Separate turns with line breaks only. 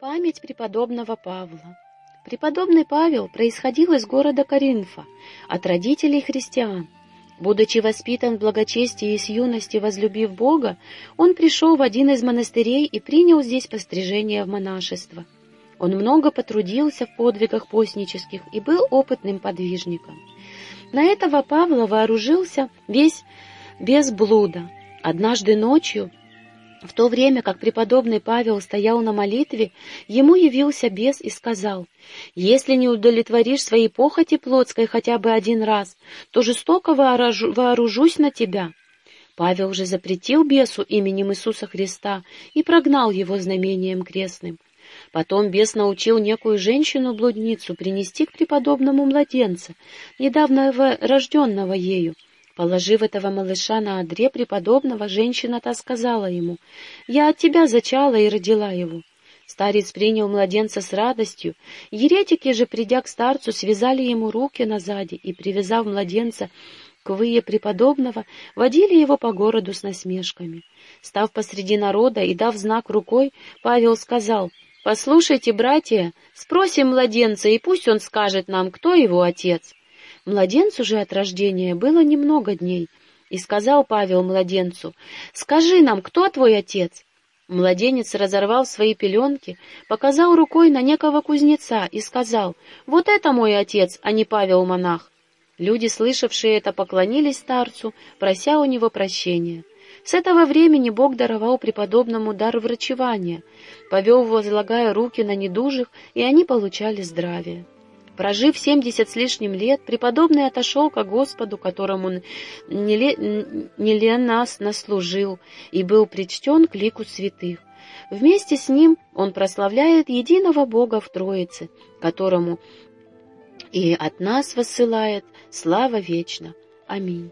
Память преподобного Павла. Преподобный Павел происходил из города Коринфа, от родителей христиан. Будучи воспитан в благочестии и с юности возлюбив Бога, он пришел в один из монастырей и принял здесь пострижение в монашество. Он много потрудился в подвигах постнических и был опытным подвижником. На этого Павла вооружился весь без блуда. Однажды ночью в то время как преподобный Павел стоял на молитве, ему явился бес и сказал, «Если не удовлетворишь своей похоти плотской хотя бы один раз, то жестоко вооружу, вооружусь на тебя». Павел же запретил бесу именем Иисуса Христа и прогнал его знамением крестным. Потом бес научил некую женщину-блудницу принести к преподобному младенца, недавно рожденного ею, Положив этого малыша на одре преподобного, женщина-то сказала ему, «Я от тебя зачала и родила его». Старец принял младенца с радостью. Еретики же, придя к старцу, связали ему руки назади и, привязав младенца к вые преподобного, водили его по городу с насмешками. Став посреди народа и дав знак рукой, Павел сказал, «Послушайте, братья, спросим младенца, и пусть он скажет нам, кто его отец». Младенцу же от рождения было немного дней, и сказал Павел младенцу, «Скажи нам, кто твой отец?» Младенец разорвал свои пеленки, показал рукой на некого кузнеца и сказал, «Вот это мой отец, а не Павел-монах». Люди, слышавшие это, поклонились старцу, прося у него прощения. С этого времени Бог даровал преподобному дар врачевания, повел, возлагая руки на недужих, и они получали здравие. Прожив семьдесят с лишним лет, преподобный отошел ко Господу, которому нас наслужил, и был причтен к лику святых. Вместе с ним он прославляет единого Бога в Троице, которому и от нас высылает слава вечна. Аминь.